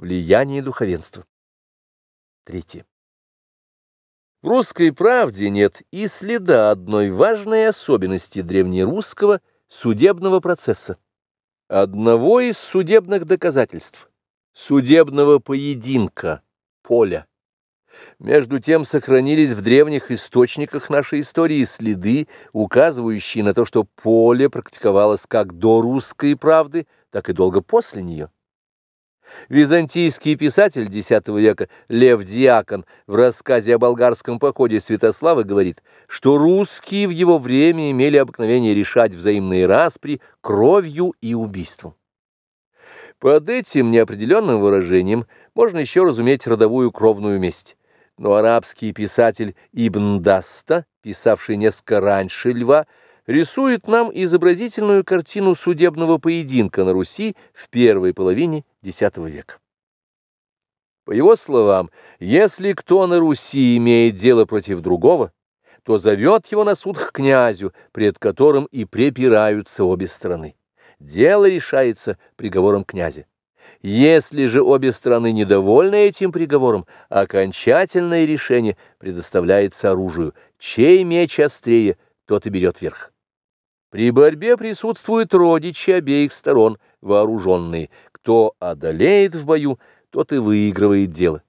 Влияние духовенства. Третье. В русской правде нет и следа одной важной особенности древнерусского судебного процесса, одного из судебных доказательств, судебного поединка, поля. Между тем сохранились в древних источниках нашей истории следы, указывающие на то, что поле практиковалось как до русской правды, так и долго после нее. Византийский писатель X века Лев Диакон в рассказе о болгарском походе Святослава говорит, что русские в его время имели обыкновение решать взаимные распри кровью и убийством. Под этим неопределенным выражением можно еще разуметь родовую кровную месть. Но арабский писатель Ибн Даста, писавший несколько раньше Льва, рисует нам изобразительную картину судебного поединка на Руси в первой половине X века. По его словам, если кто на Руси имеет дело против другого, то зовет его на суд к князю, пред которым и препираются обе стороны. Дело решается приговором князя. Если же обе стороны недовольны этим приговором, окончательное решение предоставляется оружию. Чей меч острее, тот и берет верх. При борьбе присутствуют родичи обеих сторон, вооруженные. Кто одолеет в бою, тот и выигрывает дело.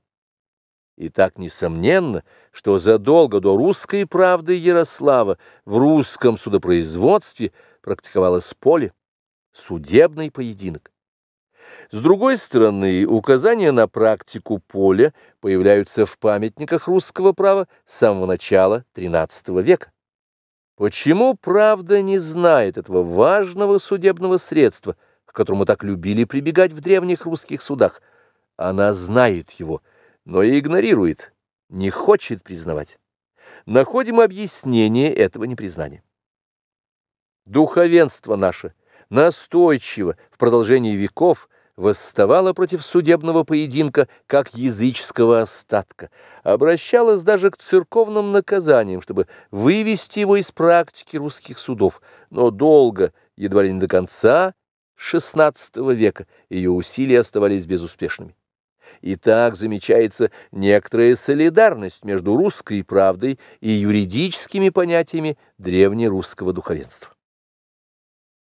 И так несомненно, что задолго до русской правды Ярослава в русском судопроизводстве практиковалось поле, судебный поединок. С другой стороны, указания на практику поля появляются в памятниках русского права с самого начала XIII века. Почему правда не знает этого важного судебного средства, к которому так любили прибегать в древних русских судах? Она знает его, но и игнорирует, не хочет признавать. Находим объяснение этого непризнания. Духовенство наше настойчиво в продолжении веков – восставала против судебного поединка как языческого остатка, обращалась даже к церковным наказаниям, чтобы вывести его из практики русских судов, но долго, едва ли не до конца XVI века, ее усилия оставались безуспешными. И так замечается некоторая солидарность между русской правдой и юридическими понятиями древнерусского духовенства.